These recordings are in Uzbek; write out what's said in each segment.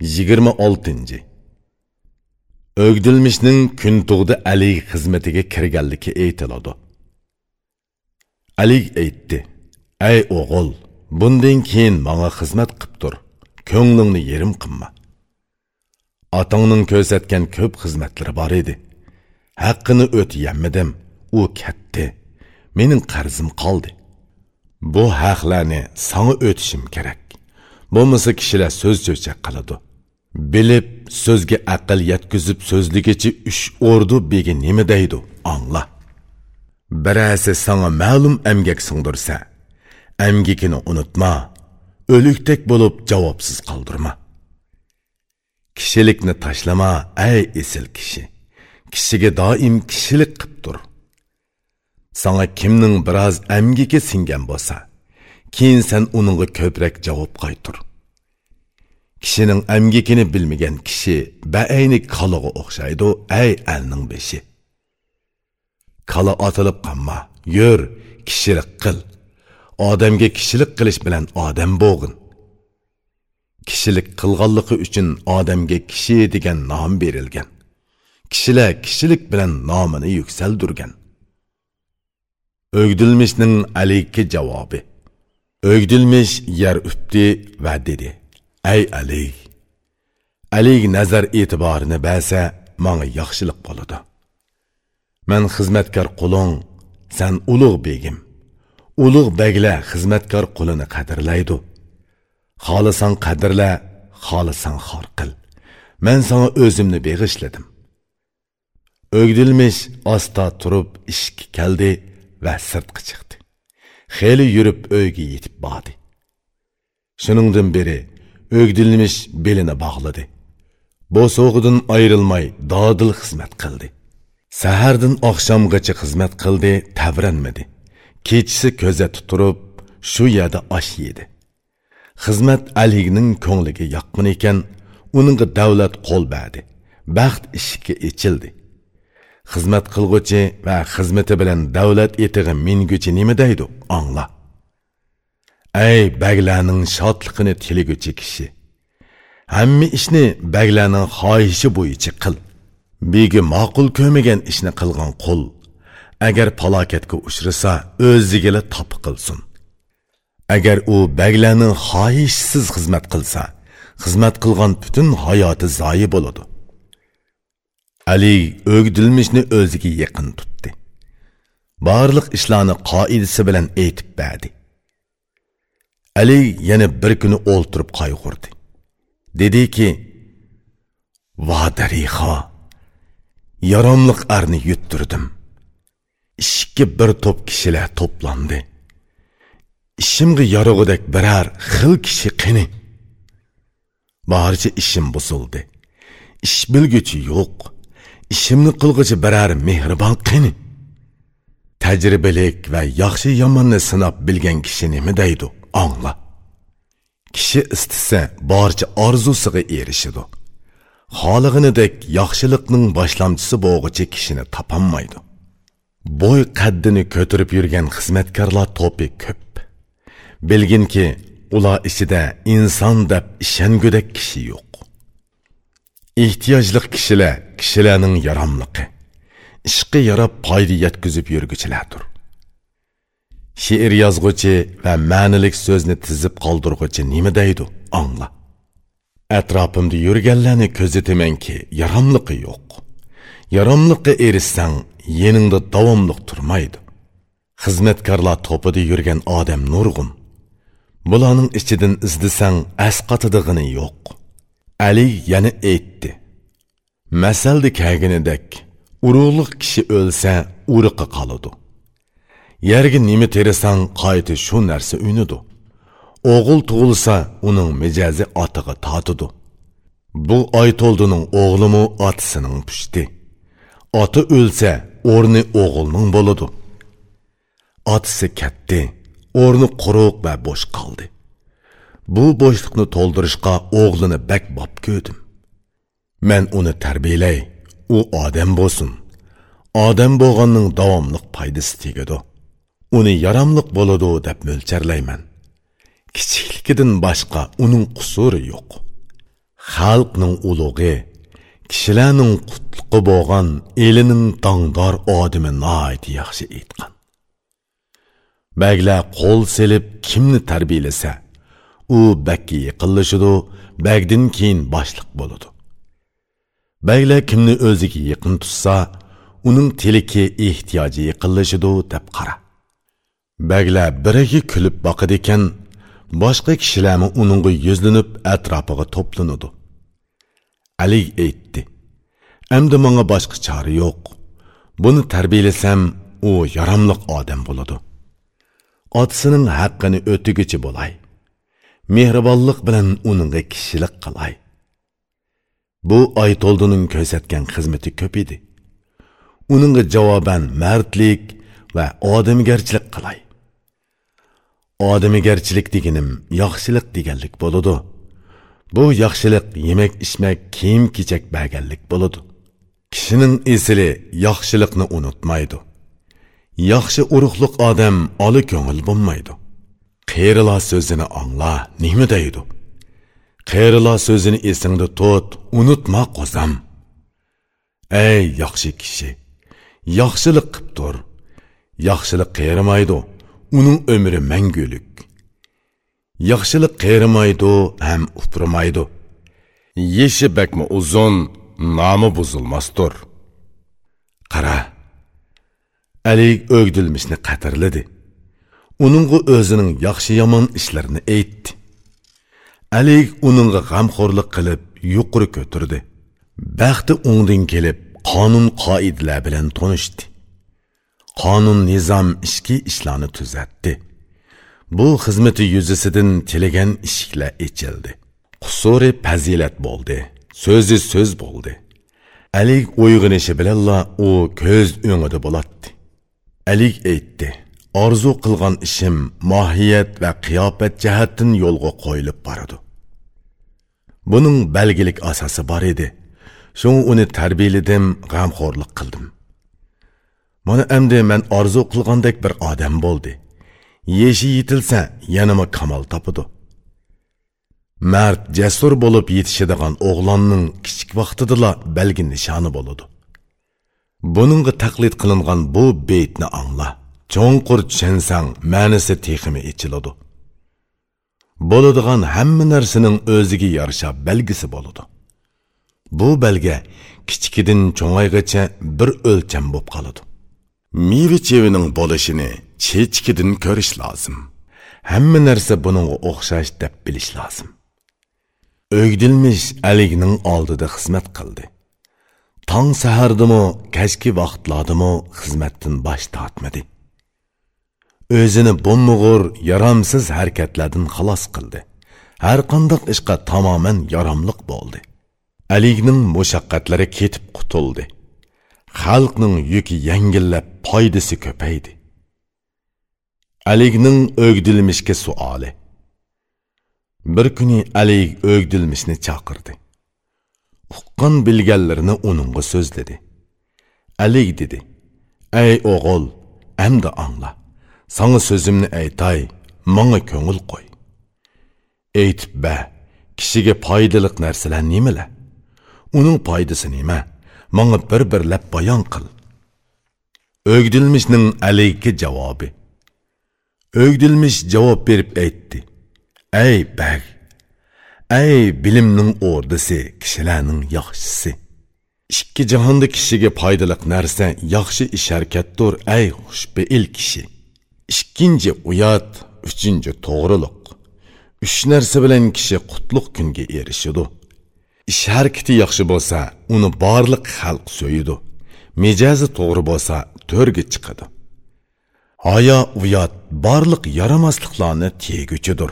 26. Ögdilmishning kun tug'di Ali xizmatiga kirganligi aytiladi. Ali aytdi: "Ey o'g'il, bundan keyin menga xizmat qilib tur. Ko'nglingni yerim qilma. Otangning ko'rsatgan ko'p xizmatlari bor edi. Haqqini o'tayammidim, u katta Mening qarzim qoldi. Bu haqlarni sanga o'tishim kerak. Bo'lmasa kishilar so'z cho'chak qiladi." Bilib so'zga aql yetkazib so'zligichi uch o'rdu begi nima deydi? Angla birasi sana ma'lum emgak singdirsa emgikini unutma o'likdek bo'lib javobsiz qoldirma. Kishilikni tashlama ey esil kishi. Kishiga doim kishilik qilib tur. Sanga kimning biroz emgiki singan bo'lsa keyin sen uningga ko'proq javob qaytur. Kishining amgikini bilmagan kishi baayni kalaga o'xshaydi ay alning beshi kala otilib qolma yur kishilik qil odamga kishilik qilish bilan odam bo'g'in kishilik qilganligi uchun odamga kishi degan nom berilgan kishilar kishilik bilan nomini yuksaldirgan o'gdilmishning aliki javobi o'gdilmish yer updi va dedi Ey Ali! Ali nazar e'tiborini bersa, menga yaxshilik bo'ladi. Men xizmatkor quling, sen ulug' begim. Ulug' beglar xizmatkor qulini qadrlaydi. Xolisan qadrla, xolisan xor qil. Men sana o'zimni beg'ishladim. O'gdilmish osta turib ishga keldi va sirtqa chiqdi. Xeyli yurib uyga yetib bordi. Shuningdan beri o'gdilmish belini bog'ladi bo'sog'idan ayrilmay dodil xizmat qildi. Sahardan oqshomgacha xizmat qildi tavranmadi. Kechisi ko'zatib turib shu yerda osh yedi. Xizmat aligning ko'ngliga yoqqan ekan uningga davlat qo'l berdi baxt eshigi ichildi. Xizmat qilg'uchi va xizmati bilan davlat etig'i minguchi nima deydi? Angla ey baglarning shodligini tiliguchi kishi hamma ishni baglarning xohishi bo'yicha қыл. begi мақұл көмеген ішіні қылған қол. Әгер палакетке ұшырыса, o'zigila top қылсын. Әгер о бәгіләнің хайшсіз қызмет қылса, қызмет қылған бүтін hayoti зайы болады. ali өгділмішіні o'ziga yaqin тұтты. Барлық ishlarni қаидісі bilan aytib бәді. Ali yana bir kuni o'ltirib qayg'urdi. Dediki, "Va darixa, yaromliq arni yuttirdim. Ishga bir to'p kishilar to'plandi. Ishimga yorug'idek birar xil kishi qani. Barcha ishim buzildi. Ish bilguchi yo'q. Ishimni qilg'uchi birar mehribon qani. Tajribalik va yaxshi yomonni sinab bilgan kishi nima deydi? Angla kishi istasa barcha orzusiga erishidi xolig'inidek yaxshilikning boshlamchisi bo'g'ichi kishini topolmaydi bo'y qaddini ko'tarib yurgan xizmatkorlar to'pi ko'p bilginki ular ichida inson deb ishongudek kishi yo'q ehtiyojli kishilar kishilarning yaromliqi ishqi yarab foyda yetkazib yurguchilardir she'r yozg'uchi va ma'nilik so'zni tizib qoldirg'uchi nima deydi? Angla. Atrofimda yurganlarni ko'zitamanki yaromliqi yo'q. Yaromliqqa erishsang yeningda davomliq turmaydi. Xizmatkorlar to'pida yurgan odam nurg'un. Bularning ichidan izlasang asqatidig'ini yo'q. Ali yana aytdi. Masalda kaginidek urug'liq kishi o'lsa uriqi qoladi. Yerga nima terisang qayti shu narsa unidi o'g'il tug'ilsa uning mijazi otiga totidi. Bu oyto'ldining o'g'limi otasining pushti. Oti o'lsa o'rni o'g'ilning bo'ladi otasi ketdi o'rni quruq va bo'sh qoldi. Bu bo'shliqni to'ldirishga o'g'lini bak bob ko'rdim. Man uni tarbiyalay u odam bo'lsin. Odam bo'lganning davomliq foydasi tegadi. Uni yaramliq bo'ladi deb mo'lcharlayman. Kichikligidan boshqa uning qusuri yo'q. Xalqning ulug'i kishilarning qutluqi bo'lgan elining dongdor odimi noiti yaxshi aytgan. Baglar qo'l selib kimni tarbiyalasa u bakka yaqinlashidu bagdin keyin boshliq bo'ladi. Baglar kimni o'ziga yaqin tutsa uning tiliki ehtiyoji yaqinlashidu deb qara. Baglar biriga kulib boqadi ekan boshqa kishilarmi uningga yuzlanib atrofiga to'planadi. Ali aytdi endi menga boshqa chora yo'q. Buni tarbiyalasam u yaramliq odam bo'ladi. Otasining haqqini o'tigichi bo'lay. Mehribonlik bilan uningga kishilik qilay. Bu aytoldining ko'rsatgan xizmati ko'p edi. Uningga javoban mardlik va odamgarchilik qilay. Odamigarchilik deganim yaxshilik deganlik bo'ladi bu yaxshilik yemak ichmak kiyim kechak berganlik bo'ladi kishining esili yaxshilikni unutmaydi. Yaxshi urug'liq odam oli ko'ngil bo'lmaydi. Qerila so'zini angla nima deydi? Qerila so'zini esingda tut unutma qo'zam. Ey yaxshi kishi yaxshilik qilib tur. Yaxshilik qerimaydi uning umri mangulik yaxshilik qerimaydi ham upurmaydi yeshi bakmi uzun nomi buzilmasdir qara ali o'gdilmishni qatirladi uningga o'zining yaxshi yomon ishlarini aytdi ali uningga g'amxo'rlik qilib yuqori ko'tirdi baxti ungdan kelib qonun qoidalar bilan tanishdi qonun nizom ishki ishlarni tuzatdi. Bu xizmati yuzisidan tilagan eshiklar echildi. Qusuri fazilat bo'ldi. So'zi so'z bo'ldi. Alik uyg'onishi bilanla u ko'z o'ngida bo'ladi alik aytdi orzu qilgan ishim mohiyat va qiyofat jihatdan yo'lga qo'yilib boradi. Buning belgilik asosi bor edi. Shu uni tarbiyaladim g'amxo'rlik qildim. Mana endi man orzu qilgandek bir odam bo'ldi. Yeshi yetilsa yanama kamol topidi mard jasur bo'lib yetishadigan o'g'lonning kichik vaqtidala balgi nishoni bo'ladi. Buningga taqlid qilingan bu beytni angla. Cho'nqur tushansang ma'nisi teximi ichiladi. Bo'ladigan hamma narsaning o'ziga yarasha belgisi bo'ladi. Bu belga kichikidan cho'ngaygacha bir o'lcham bo'lib qoladi. Meva chevining bo'lishini chechkidan ko'rish lozim. Hamma narsa buningga o'xshash deb bilish lozim. O'gdilmish aligning oldida xizmat qildi. Tong sahardimi kashki vaqtlardimi xizmatdan bosh tortmadi. O'zini bo'lmug'ur yaramsiz harakatlardan xalos qildi. Har qandoq ishga tamoman yaramliq bo'ldi. Aligning mushaqqatlari ketib qutuldi. Xalqning yuki yengillab foydasi ko'paydi. Aligning o'gdilmishga suoli. Bir kuni alik o'gdilmishni chaqirdi. Uqqan bilganlarini uningga so'zladi. Alik dedi ey o'g'il amdi angla. Sanga so'zimni aytay manga ko'ngil qo'y. Aytib ba kishiga foydali narsalar nimalar uning foydasi nima? Manga bir birlab bayon qil. O'gdilmishning alayki javobi. O'gdilmish javob berib aytdi. Әй bag ey bilimning o'rdisi kishilarning yaxshisi. Ikki jahonda kishiga foydali narsa yaxshi ish harakatdir ey xushbeil кіші. ikkinchi уят, uchinchi to'g'riliq. Үш нәрсе білен кіші құтлық күнге ерішеді. Ish harakati yaxshi bo'lsa uni borliq xalq so'yidi. Mijozi to'g'ri bo'lsa to'rga chiqadi. Hayo uyat borliq yaramasliklarni teguchidir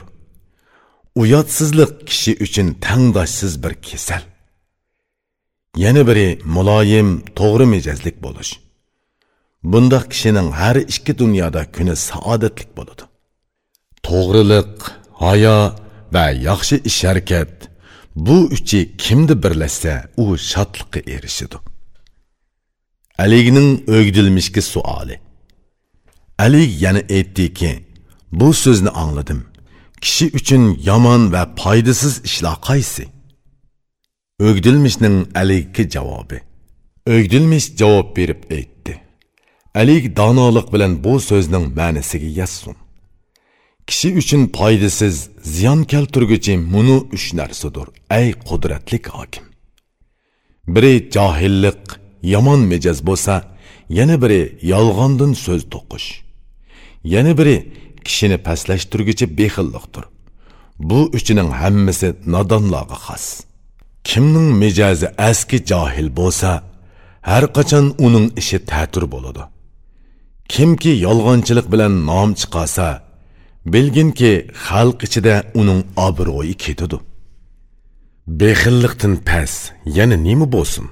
uyatsizlik kishi uchun tangdoshsiz bir kasal. Yana biri muloyim to'g'ri mijozlik bo'lish. Bundoq kishining har ikki dunyoda kuni saodatlik bo'ladi. To'g'riliq hayo va yaxshi ish harakat bu uchi kimni birlashsa u shodlikqa erishidi aligining o'gdilmishki suoli. Alik yana aytdiki bu so'zni angladim kishi uchun yomon va foydasiz ishlar qaysi? O'gdilmishning alikka javobi. O'gdilmish javob berib aytdi. Alik donolik bilan bu so'zning ma'nisiga yassun kishi uchun foydasiz ziyon keltirguchi munu uch narsadir ey qudratlik hokim biri johillik yomon mijoz bo'lsa yana biri yolg'ondan so'z to'qish yana biri kishini pastlashtirguchi bexilliqdir bu uchining hammasi nodonlarga xos kimning mijozi aski johil bo'lsa har qachon uning ishi ta'tur bo'ladi kimki yolg'onchilik bilan nom chiqarsa bilginki xalq ichida uning obro'yi ketidi bexillikdan pas yana nima bo'lsin?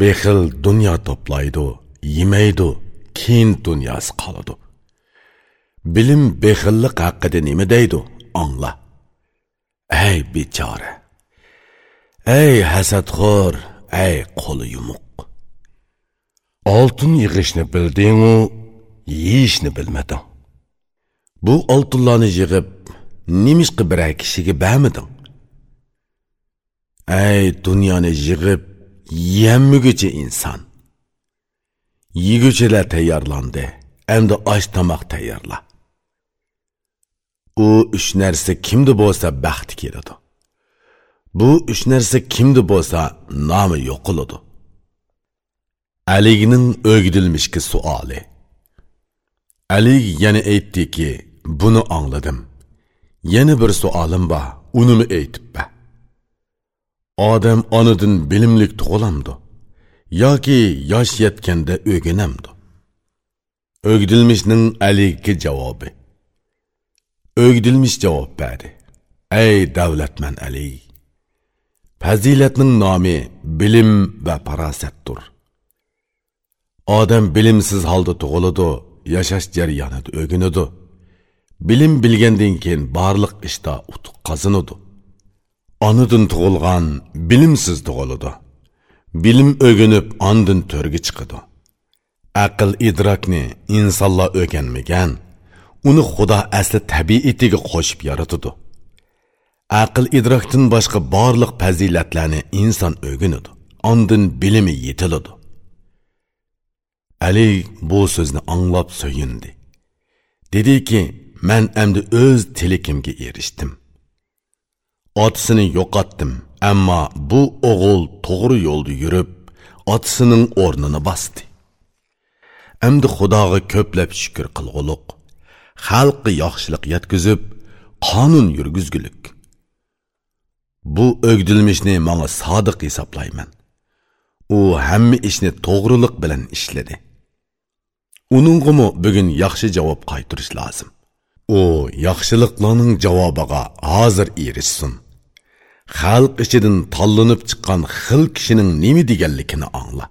Bexil dunyo to'playdi yemaydi keyin dunyosi qoladi. Bilim bexillik haqida nima deydi? Angla. Ey bechora ey hasadxo'r ey qo'li yumuq! Oltin yig'ishni bildingu yeyishni bilmading. Bu oltinlarni yig'ib nimishqi birar kishiga bermiding ey dunyoni yig'ib yemmigichi inson. Yeguchilar tayyorlandi. Endi osh tomoq tayyorla. U uch narsa kimda bo'lsa baxt keladi. Bu uch narsa kimda bo'lsa nomi yo'qoladi. Aligning o'gdilmishki suoli. Ali yana aytdiki buni angladim yana bir suolim bor. Unimi aytibba odam onadan bilimlik tug'ilamdi yoki yosh yetganda o'ginamdi. O'gdilmishning aliki javobi. O'gdilmish javob berdi. Ey davlatman ali fazilatning nomi bilim va farosatdir odam bilimsiz holda tug'iladi yashash jarayonida o'ginadi. Bilim bilgandan keyin barliq ishda utuq qozonadi onadan tug'ilgan bilimsiz tug'iladi. Bilim o'ginib ondin to'rga chiqadi. Aql idrokni insonlar o'rganmagan uni xudo asli tabiatiga qo'shib yaratadi. Aql idrokdan boshqa barliq fazilatlarni inson o'rganadi ondin bilimi yetiladi. Ali bu so'zni anglab so'yindi. Dediki man endi o'z tilakimga erishdim. Otisini yo'qotdim ammo bu o'g'il to'g'ri yo'lda yurib otasining o'rnini bosdi. Endi xudoga ko'plab shukur qilg'uluq xalqqa yaxshilik yetkazib qonun yurgizgulik bu o'gdilmishni manga sodiq hisoblayman. U hamma ishni to'g'riliq bilan ishladi. Uningimi bugun yaxshi javob qaytarish lozim? U yaxshiliklarning javobiga hozir erishsin. Xalq ichidan tanlanib chiqqan xil kishining nima deganligini angla.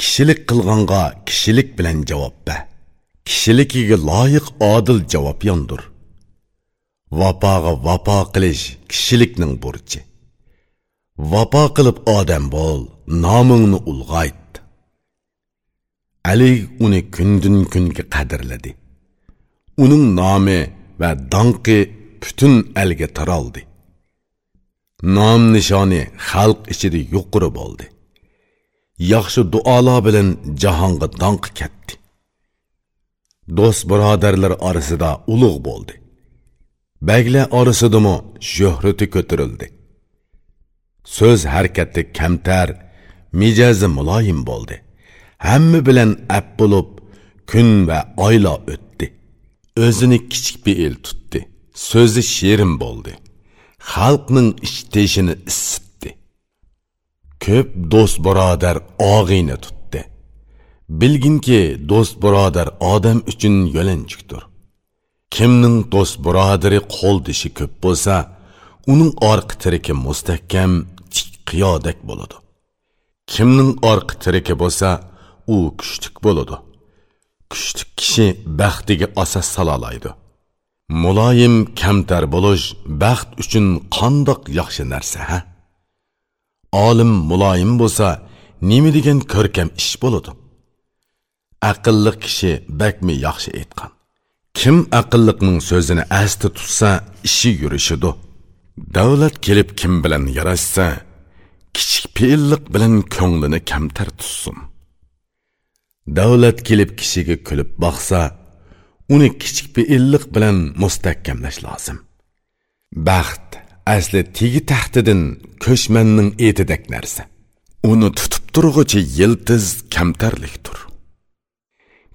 Kishilik qilganga kishilik bilan javob ber kishilikiga loyiq odil javob yondir. Vafoga vafo qilish kishilikning burchi. Vapo qilib odam bo'l nomingni ulg'ayt. Ali uni kundan kunga qadrladi. Uning nomi va donqi butun elga taraldi nom nishoni xalq ichida yuqori bo'ldi. Yaxshi duolar bilan jahonga donq ketdi. Do'st birodarlar orasida ulug' bo'ldi. Baglar orasidami shuhrati ko'tarildi so'z harakati kamtar mijozi muloyim bo'ldi. Hamma bilan ap bo'lib kun va oylar o'tdi o'zini kichik bir el tutdi so'zi shirin bo'ldi xalqning ishteshini isitdi ko'p do'st birodar og'iyni tutdi bilginki do'st birodar odam uchun yo'lanchukdir kimning do'st birodari qo'l dishi ko'p bo'lsa uning orqa tiriki mustahkam tik qiyodek bo'ladi kimning orqa tiriki bo'lsa u kuchlik bo'ladi kuchlik kishi baxtiga asos salolaydi muloyim kamtar bo'lish baxt uchun qandoq yaxshi narsa ha? Olim muloyim bo'lsa nima degan ko'rkam ish bo'ladi? Aqlli kishi bakmi yaxshi aytgan? Kim aqlliqning so'zini asti tutsa ishi yurishidi davlat kelib kim bilan yarashsa kichik peillik bilan ko'nglini kamtar tutsin. Davlat kelib kishiga kulib boqsa uni kichik peillik bilan mustahkamlash lozim. Baxt asli tegi taxtidan ko'chmanning etidak narsa. Uni tutib turg'uchi yiltiz kamtarlikdir.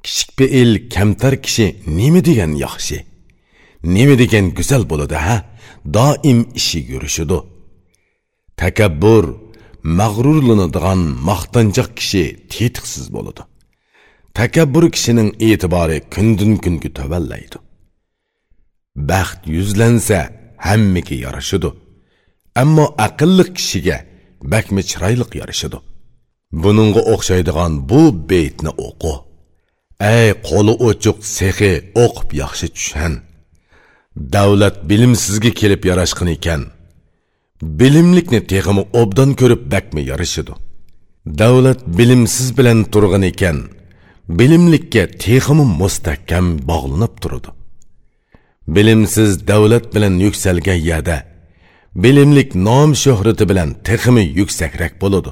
Kichik peil kamtar kishi nima degan yaxshi? Nima degan go'zal bo'ladi ha? Doim ishi yurishidi takabbur mag'rurlanadigan maqtanchoq kishi tetiqsiz bo'ladi. Takabbur kishining e'tibori kundan kunga tuvallaydi baxt yuzlansa hammaga yarashidi ammo aqlli kishiga bakmi chiroyli yarashidi buningga o'xshaydigan bu beytni o'qi. Ey qo'li ochiq sehi o'qib yaxshi tushan. Davlat bilimsizga kelib yarashqin ekan. Bilimlikni teg'imi obdan ko'rib bakmi yarashidi davlat bilimsiz bilan turgan ekan. Bilimlikka texmi mustahkam bog'lanib turadi. Bilimsiz davlat bilan yuksalgan yada bilimlik nom shuhrati bilan texmi yuksakrak bo'ladi.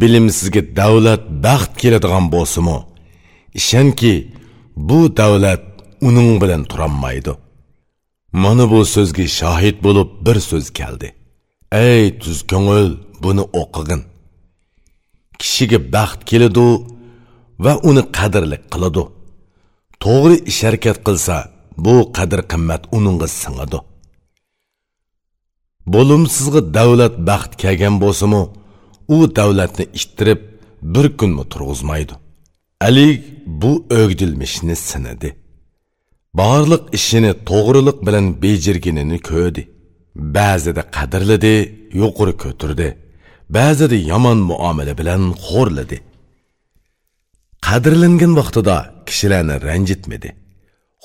Bilimsizga davlat baxt keladigan bo'lsimi ishonki bu davlat uning bilan turolmaydi mana bu so'zga shohid bo'lib bir so'z keldi. Ey tuz ko'ngil buni o'qig'in. Kishiga baxt keladi va uni qadrli qiladi. To'g'ri ish harakat qilsa bu qadr qimmat uningga singadi. Bo'limsizga davlat baxt kelgan bo'lsimi u davlatni ishtirib bir kunmi turg'izmaydi. Ali bu o'gdilmishni sinadi. Borliq ishini to'g'riliq bilan bejirginini ko'rdi. Ba'zida qadrladi yuqori ko'tirdi. Ba'zida yomon muomala bilan xo'rladi. Qadrlangan vaqtida kishilarni ranjitmadi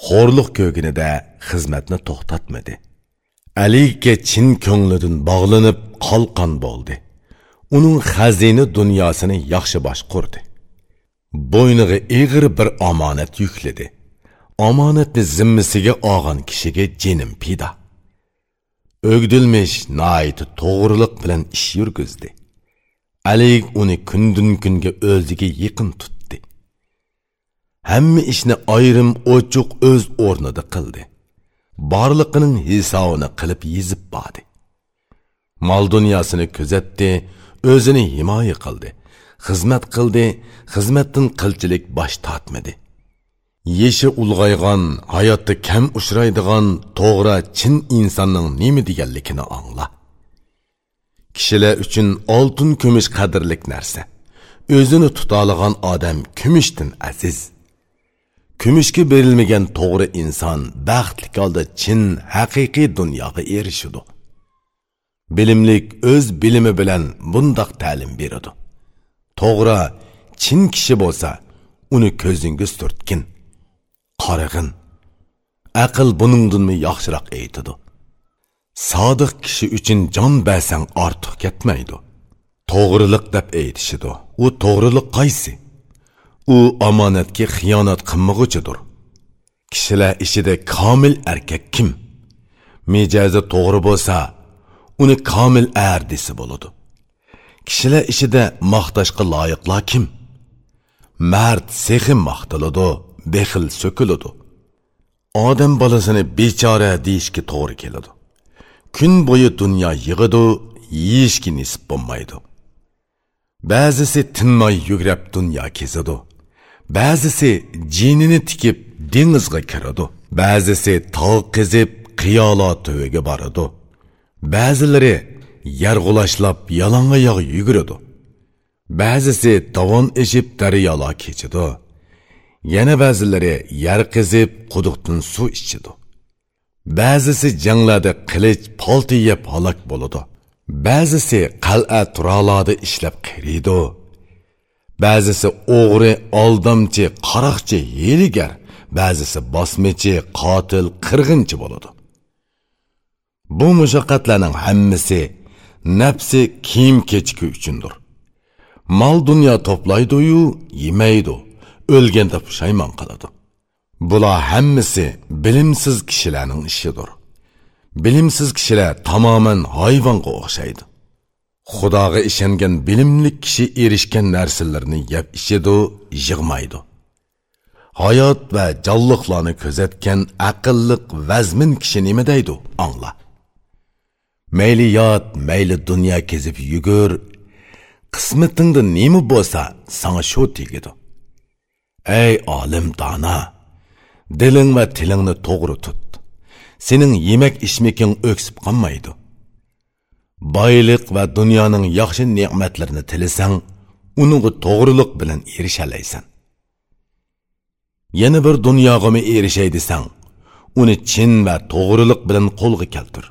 xo'rliq ko'ginida xizmatni to'xtatmadi. Aliga chin ko'nglidan bog'lanib qolqon bo'ldi. Uning xazina dunyosini yaxshi boshqurdi. Bo'yniga ig'ir bir omonat yukladi. Omonatni zimmasiga olgan kishiga jinim pida o'gdilmish noiti to'g'riliq bilan ish yurgizdi. Alik uni kundan kunga o'ziga yaqin tutdi. Hamma ishni ayrim ochiq o'z o'rnida qildi. Borliqining hisobini qilib yezib bordi mol dunyosini kuzatdi o'zini himoya qildi. Xizmat qildi xizmatdan qilchilik bosh tortmadi. Yeshi ulg'aygan hayotda kam uchraydigan to'g'ri chin insonning nima deganligini angla. Kishilar uchun oltin kumush qadrlik narsa. O'zini tutolagan odam kumushdan aziz. Kumushga berilmagan to'g'ri inson baxtli holda chin haqiqiy dunyoga erishadi bilimlik o'z bilimi bilan bundoq ta'lim beradi to'g'ri chin kishi bo'lsa uni ko'zingiz turtgin qarag'in aql buningdinmi yaxshiroq aytadi sodiq kishi uchun jon bersang ortiq ketmaydi to'g'riliq deb aytishidi u to'g'riliq qaysi? U omonatga xiyonat qilmag'uchidir. Kishilar ishida komil erkak kim? Mijozi to'g'ri bo'lsa uni komil er desa bo'ladi. Kishilar ishida maqtashga loyiqlar kim? Mard sehi maqtiladi bexil so'kiladi. Odam bolasini bechora deyishga to'g'ri keladi. Kun bo'yi dunyo yig'idu yeyishga nisib bo'lmaydi. Ba'zisi tinmay yugrab dunyo kezadi. Ba'zisi jinini tikib dengizga kiradi. Ba'zisi tog' qizib qiyolo tuviga boradi. Ba'zilari yarg'ulashlab yalang'oyoq yuguradi. Ba'zisi dovon eshib daryolar kechadi. Yana ba'zilari yer qizib quduqdan suv ichidi ba'zisi janglarda qilich polti yeb halok bo'ladi. Ba'zisi qal'a turolarda ishlab qiriydi. Ba'zisi o'g'ri oldamchi qaroqchi hiyligar ba'zisi bosmichi qotil qirg'inchi bo'ladi. Bu mushaqqatlarning hammasi nafsi kiyim kechki uchundir. Mol dunyo to'playdiyu yemaydi o'lganda pushaymon qiladi. Bular hammasi bilimsiz kishilarning ishidir. Bilimsiz kishilar tamoman hayvonga o'xshaydi. Xudoga ishongan bilimli kishi erishgan narsalarni yeb ichidu yig'maydi. Hayot va jonliqlarni kuzatgan aqlliq vazmin kishi nima deydi? Angla mayli yot mayli dunyo kezib yugur. Qismatingda nima bo'lsa sanga shu tegidi ey olim dona diling va tilingni to'g'ri tut. Sening yemak ichmaking o'ksib qolmaydi. Boylik va dunyoning yaxshi ne'matlarini tilasang uningga to'g'riliq bilan erishalaysan. Yana bir dunyog'imi erishay desang uni chin va to'g'riliq bilan qo'lga keltir.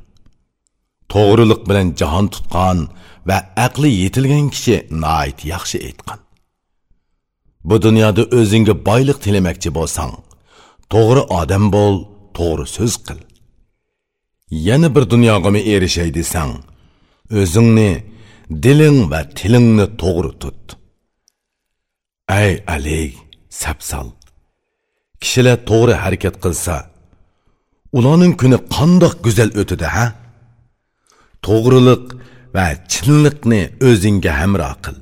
To'g'riliq bilan jahon tutgan va aqli yetilgan kishi nait yaxshi aytgan. Bu dunyoda o'zingga boylik tilamoqchi bo'lsang to'g'ri odam bo'l to'g'ri so'z qil. Yana bir dunyog'imi erishay desang o'zingni diling va tilingni to'g'ri tut. Ey ali sapsal. Kishilar to'g'ri harakat qilsa ularning kuni qandoq go'zal o'tadi ha? To'g'riliq va chinliqni o'zingga hamroh qil.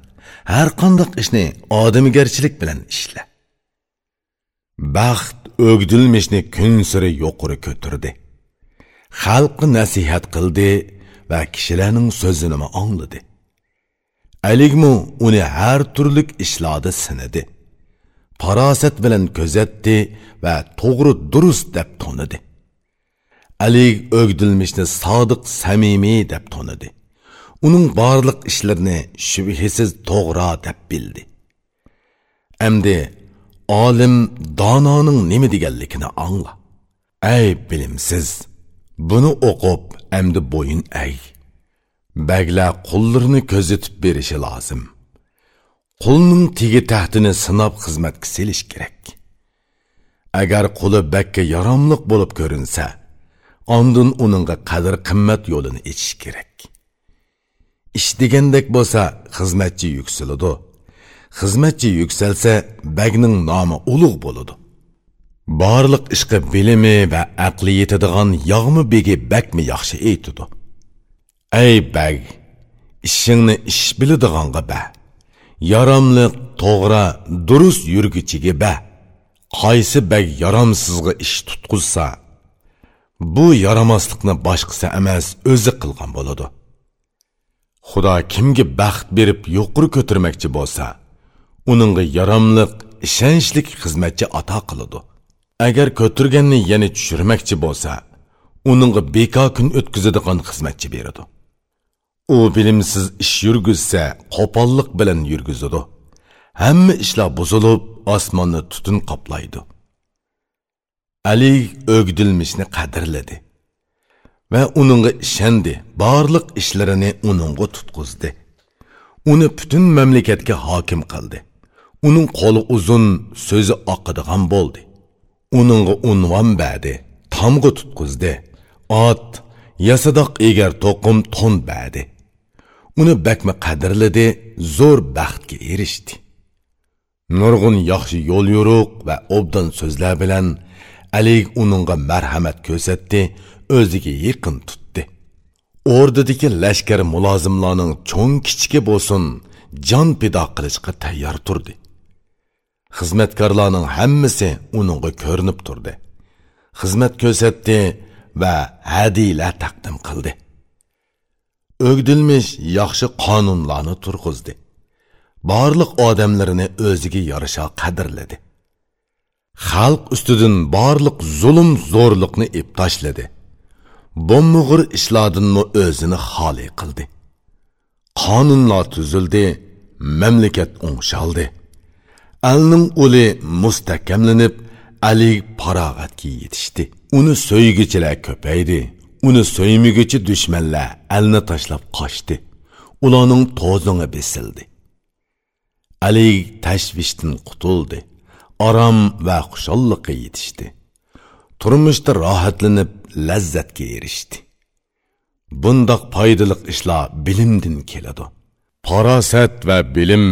Har qandoq ishni odamgarchilik bilan ishla. Baxt o'gdilmishni kun siri yuqori ko'tirdi. Xalqqa nasihat qildi va kishilarning so'zini angladi aligmu uni har turlik ishlarda sinadi farosat bilan ko'zatdi va to'g'ri durust deb tonidi alik o'gdilmishni sodiq samimiy deb tonidi uning barliq ishlarini shubhisiz to'g'ri deb bildi. Endi olim dononing nima deganligini angla ey bilimsiz buni o'qib endi bo'yin ay. Baglar qullarni ko'zitib berishi lozim. Qulning tegi tahtini sinab xizmatga selish kerak. Agar quli bakka yaromliq bo'lib ko'rinsa ondin uningga qadr qimmat yo'lini ichish kerak. Ish degandek bo'lsa xizmatchi yuksiladi xizmatchi yuksalsa bagning nomi ulug' bo'ladi. Barliq ishqa bilimi va aqli yetadigan yog'mi begi bakmi yaxshi aytidi Әй бәг, ishingni ish biladiganga ba. Yaramli to'g'ri durust yurgichiga ba. Qaysi бәг yaramsizga ish tutquzsa bu yaramaslikni boshqasi emas o'zi qilgan bo'ladi. Xudo kimga baxt berib yuqori ko'tarmoqchi bo'lsa uningga yaramliq ishonchlik xizmatchi ato qiladi. Agar ko'tirganni yana tushirmoqchi bo'lsa uningga beko kun o'tkazadigan xizmatchi beradi. U bilimsiz ish yurgizsa qo'pollik bilan yurgizadi. Hamma ishlar buzilib osmonni tutun qoplaydi. Ali o'gdilmishni qadrladi va uningga ishondi borliq ishlarini uningga tutqizdi. Uni butun mamlakatga hokim qildi. Uning qo'li uzun so'zi oqadigan bo'ldi. Uningga unvon badi tomga tutqizdi. Ot yasadoq egar to'qim to'n badi. Uni bakma qadrladi zo'r baxtga erishdi. Nurg'un yaxshi yo'l yo'ruq va obdan so'zlar bilan alik uningga marhamat ko'rsatdi o'ziga yaqin tutdi. O'rdidagi lashkar mulozimlarning cho'ng kichiki bo'lsin jon pido qilishga tayyor turdi. Xizmatkorlarning hammasi uningga ko'rinib turdi. Xizmat ko'rsatdi va hadiylar taqdim qildi. O'gdilmish yaxshi qonunlarni turg'izdi. Borliq odamlarini o'ziga yarasha qadrladi. Xalq ustidan borliq zulm zo'rliqni ib tashladi. Bo'mmug'ir ishlardinmi o'zini xoli qildi. Qonunlar tuzildi mamlakat o'ngshaldi. Alning o'li mustahkamlanib ali farog'atga yetishdi. Uni so'ygichilar ko'paydi. Uni so'ymigichi dushmanlar alni tashlab qochdi. Ularning to'zing'i besildi. Ali tashvishdan qutuldi. Orom va xushalliqqa yetishdi. Turmushda rohatlanib lazzatga erishdi. Bundoq foydali ishlar bilimdan keladi. Farosat va bilim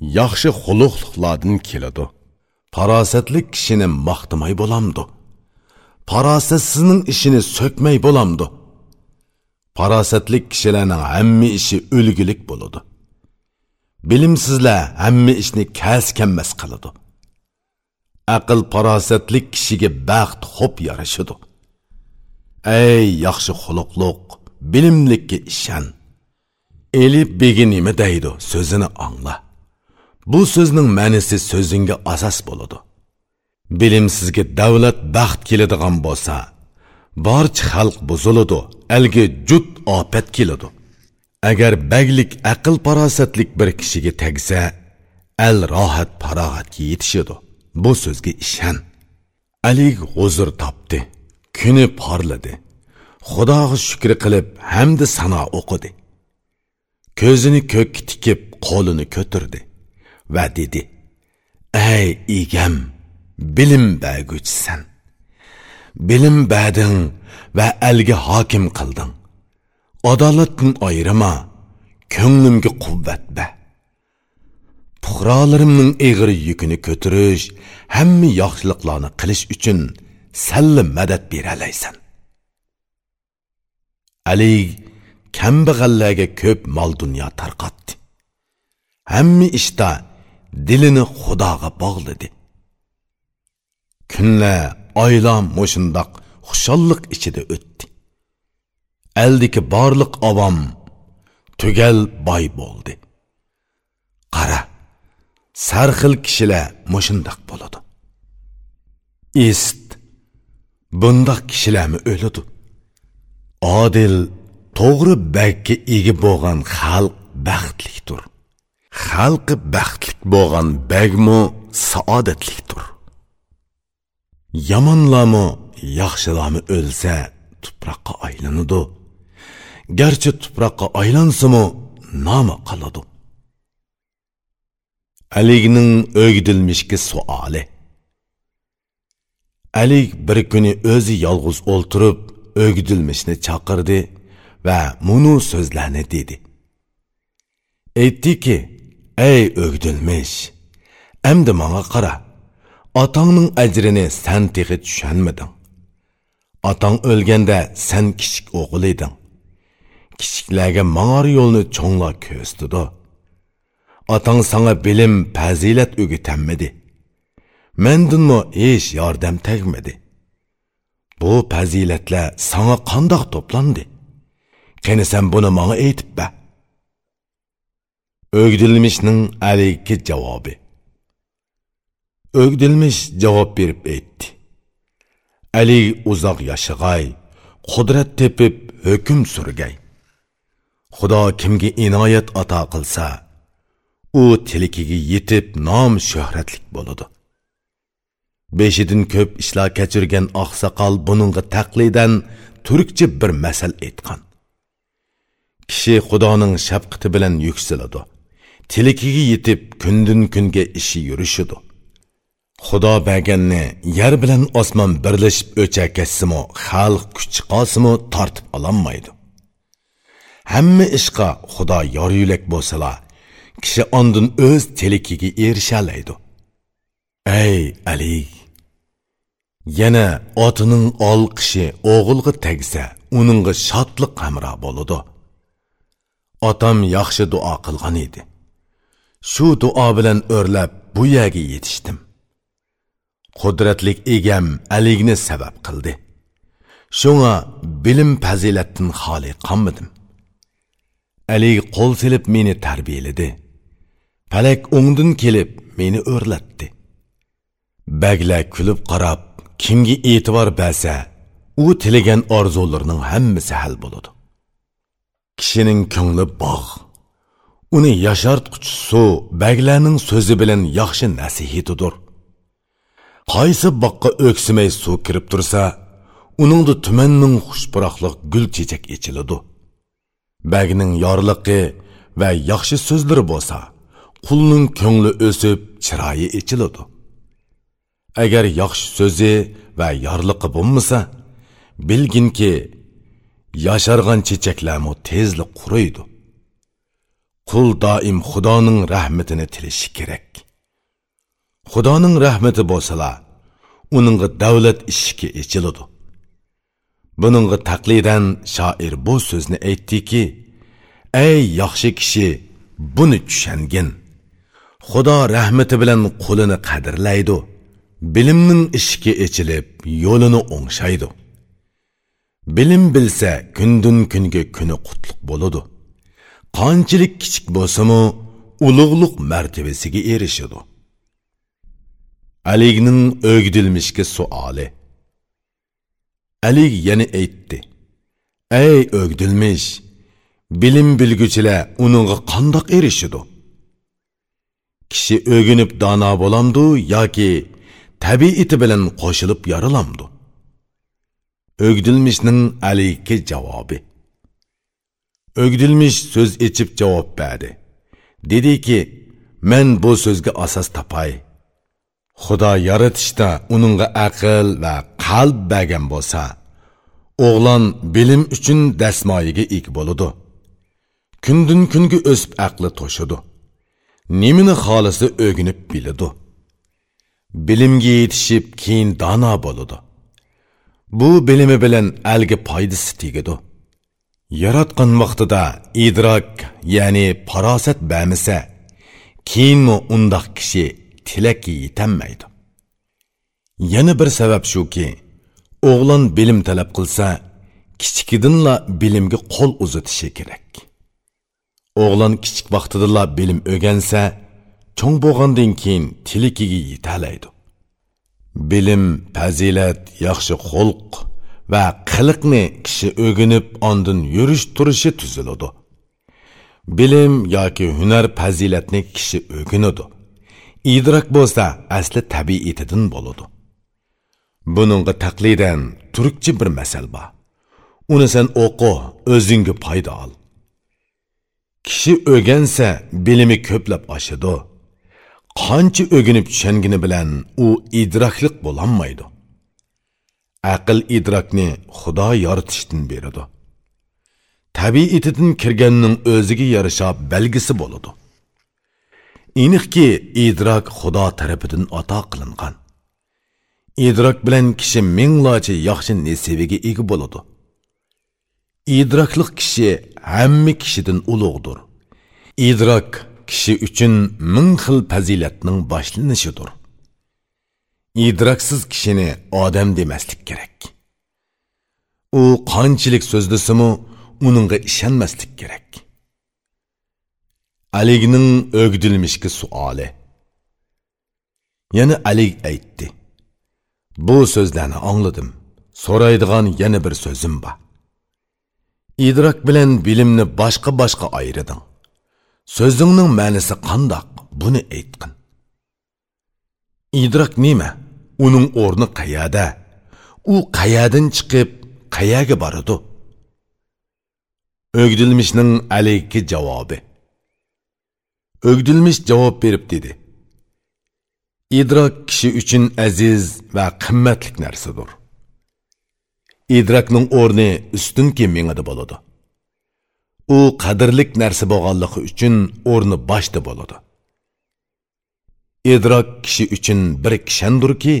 yaxshi xuluqliqlardan keladi. Farosatli kishini maqtamay bo'lamdi. Farosatsizning ishini so'kmay bo'lamdi. Farosatli kishilarning hamma ishi o'lgulik bo'ladi. Bilimsizlar hamma ishni kas kammas qiladi. Aql farosatli kishiga baxt xo'p yarashadi. Ey yaxshi xuluqliq bilimlikka ishon. Elib begi nima deydi so'zini angla. Bu so'zning ma'nisi so'zingga asos bo'ladi. Bilimsizga davlat baxt keladigan bo'lsa barcha xalq buziladi alga jut ofat keladi. Agar baglik aql farosatlik bir kishiga tegsa al rohat farog'atga yetishadi. Bu so'zga ishon. Alik g'uzur topdi kuni porladi. Xudoga shukr qilib hamda sano o'qidi. Ko'zini ko'kka tikib qo'lini ko'tirdi. Va dedi ey egam bilim berguchisan bilim berding va alga hokim qilding. Adolatdan ayrima ko'nglimga quvvat ber puhrolarimning eg'ir yukini ko'tirish hamma yaxshiliklarni qilish uchun salla madad beralaysan. Ali kambag'allarga ko'p mol dunyo tarqatdi. Hamma ishda dilini xudoga bog'ladi. Kunlar oylar mushundoq xushalliq ichida o'tdi. Eldiki borliq ovom tugal boy bo'ldi. Qara sarxil kishilar mushundoq bo'ladi. Ist bundoq kishilarmi o'ladi? Odil to'g'ri bakka ega bo'lgan xalq baxtlikdir xalqi baxtlik bo'lgan bagmu saodatlikdir. Yomonlarmi yaxshilarmi o'lsa tuproqqa aylanadi. Garchi tuproqqa aylansimu nomi qoladi alikning o'gdilmishki suoli. Alik bir kuni o'zi yolg'iz o'ltirib o'gdilmishni chaqirdi va munu so'zlarni dedi. Aytdiki ey o'gdilmish endi manga qara. Otangning ajrini sen tehi tushunmiding otang o'lganda sen kichik o'g'il eding. Kichiklarga mang'ar yo'lni cho'nglar ko'stidi otang sanga bilim fazilat o'gitanmidi? Mendinmi hech yordam tegmadi bu fazilatlar sanga qandoq to'plandi? Qani sen buni menga aytib ber o'gdilmishning alayki javobi o'gdilmish javob berib aytdi ali uzoq yashag'ay qudrat tepib hukm surgay xudo kimga inoyat ato qilsa u tilikiga yetib nom shuhratlik bo'ladi beshidan ko'p ishlar kechirgan oqsoqol buningga taqlidan turkcha bir masal aytgan kishi xudoning shafqati bilan yuksiladi tilikiga yetib kundan kunga ishi yurishidi xudo berganni yer bilan osmon birlashib o'chakasimu xalq kuchi qolsimu tortib ololmaydi hamma ishqa xudo yor yulak bo'lsalar kishi ondin o'z tilikiga erishalaydi ey ali yana otining olqishi o'g'ilga tegsa uningga shodlik hamroh bo'ladi otam yaxshi duo qilgan edi. Shu duo bilan o'rlab bu yerga yetishdim. Qudratlik egam aligni sabab qildi. Shunga bilim fazilatdan xoli qolmadim. Ali qo'l silib meni tarbiyaladi. Palak o'ngdin kelib meni o'rlatdi. Bagla kulib qarab kimga e'tibor bersa u tilagan orzularining hammasi hal bo'ladi. Kishining ko'ngli bog' uni yashartquchi suv baglarning so'zi bilan yaxshi nasihatidir qaysi boqqa o'ksimay suv kirib tursa uningda tumanning xushpuroqliq gul chechak ichiladi. Bagning yorliqi va yaxshi so'zlari bo'lsa qulning ko'ngli o'sib chiroyi ichiladi. Agar yaxshi so'zi va yorliqi bo'lmasa bilginki yashargan chechaklarmi tezli quriydi. Qul doim xudoning rahmatini tilishi kerak xudoning rahmati bo'lsalar uningga davlat ishiki ichiladi Buningga taqlidan shoir bu so'zni aytdiki, ey yaxshi kishi, buni tushangin. Xudo rahmati bilan qulini qadrlaydi. Bilimning ishki ichilib, yo'lini o'ngshaydi. Bilim bilsa, kundun kunga kuni qutluq bo'ladi. Qanchalik kichik bo'lsa-mu, ulug'liq martabasiga erishadi. Aligning o'gdilmishga suoli. Alik yana aytdi. Ey o'gdilmish, bilim bilguchilar uningga qandoq erishidi? Kishi o'ginib dono bo'lamdi yoki tabiati bilan qo'shilib yorilamdi? O'gdilmishning Alikka javobi. O'gdilmish so'z ichib javob berdi. Dediki, men bu so'zga asos topay. Xudo yaratishda uningga aql va qalb bergan bo'lsa, o'g'lon bilim uchun dasmoyiga eg bo'ladi. Kundun kunga o'sib aqli to'shidi. Nimini xolisi o'ginib biladi. Bilimga yetishib keyin dono bo'ladi. Bu bilimi bilan alga foydasi tegadi. Yaratgan vaqtida idrok, ya'ni farosat bamisa keyinmi undoq kishi tilakka yetanmaydi. Yana bir sabab shuki, o'g'lon bilim talab qilsa, kichikidinla bilimga qo'l uzatishi kerak. O'g'lon kichik vaqtidala bilim o'rgansa, cho'ng bo'lgandan keyin tilikiga yetalaydi. Bilim, fazilat, yaxshi xulq va qiliqni kishi o'rganib, ondan yurish turishi tuziladi. Bilim yoki hunar fazilatni kishi o'rganadi. idrok bo'lsa asli tabiiyatidan bo'ladi buningga taqlidan turkcha bir masal bor. Uni sen o'qi o'zingga foyda ol. Kishi o'rgansa bilimi ko'plab oshadi. Qancha o'rganib tushangini bilan u idrokliq bo'lolmaydi aql idrokni xudo yoritishdan beradi. Tabiitidan kirganning o'ziga yarasha belgisi bo'ladi. Aniqki idrok xudo tarafidan ato qilingan. Idrok bilan kishi minglochi yaxshi nasibiga ega bo'ladi. Idrokliq kishi hamma kishidan ulug'dir. Idrok kishi uchun ming xil fazilatning boshlanishidir. Idroksiz kishini odam demaslik kerak u qanchalik so'zlasimu uningga ishonmaslik kerak Aligning o'gdilmishki suoli. Yana Alig aytdi. Bu so'zlarni angladim. So'raydigan yana bir so'zim bor. idrok bilan bilimni boshqa-boshqa ayriding. So'zingning ma'nisi qandoq? Buni aytqin. Idrok nima? Uning o'rni qayada U qayadan chiqib, qayaga boradi? O'gdilmishning alayki javobi. o'gdilmish javob berib dedi. idrok kishi uchun aziz va qimmatlik narsadir idrokning o'rni ustunki mingida bo'ladi. U qadrlik narsa bo'lganligi uchun o'rni boshda bo'ladi. Idrok kishi uchun bir kishandurki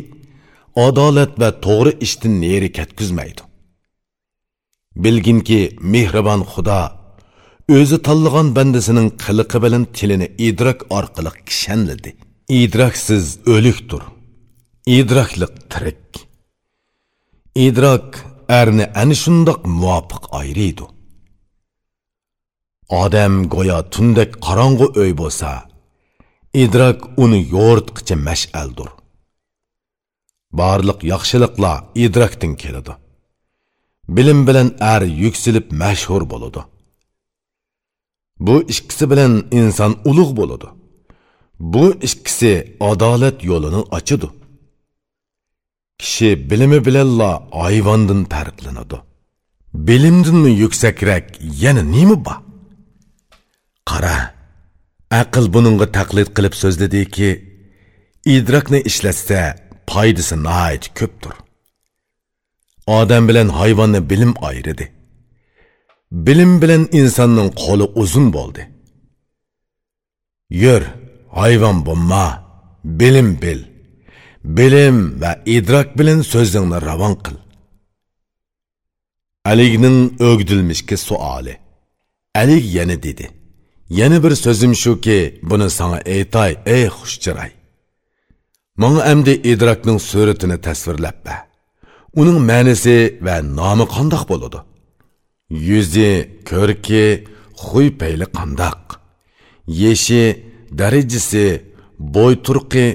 adolat va to'g'ri ishdan neri ketkizmaydi bilginki mehribon xudo o'zi tanlagan bandasining qiliqi bilan tilini idrok orqali kishanladi. Idroksiz o'likdir. Idrokliq tirik. Idrok arni ana shundoq muvofiq ayriydi odam go'yo tundek qorong'u o'y bo'lsa idrok uni yo'rtqicha mash'aldir barliq yaxshiliklar idrokdan keladi bilim bilan ar yuksilib mashhur bo'ladi Bu ikkisi bilan inson ulug' bo'ladi. Bu ikkisi adolat yo'lini ochadi. Kishi bilimi bilanla hayvondan farqlanadi. Bilimdinmi yuksakrak yana nima bor? Qara, aql buningga taqlid qilib so'zladiki, idrokni ishlatsa foydasi nihoyat ko'pdir. Odam bilan hayvonni bilim ayridi. bilim bilan insonning qo'li uzun bo'ldi yur hayvon bo'lma bilim bil bilim va idrok bilan so'zingni ravon qil Aligning o'gdilmishki suoli. Alig yana dedi. Yana bir so'zim shuki, buni sana aytay, ey xushchiray. Manga amdi idrokning suratini tasvirlab ber. Uning ma'nosi va nomi qandoq bo'ladi? Yuzi, ko'rki, huy payli qandoq? Yeshi, darajasi, bo'y turqi,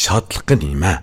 shodligi nima?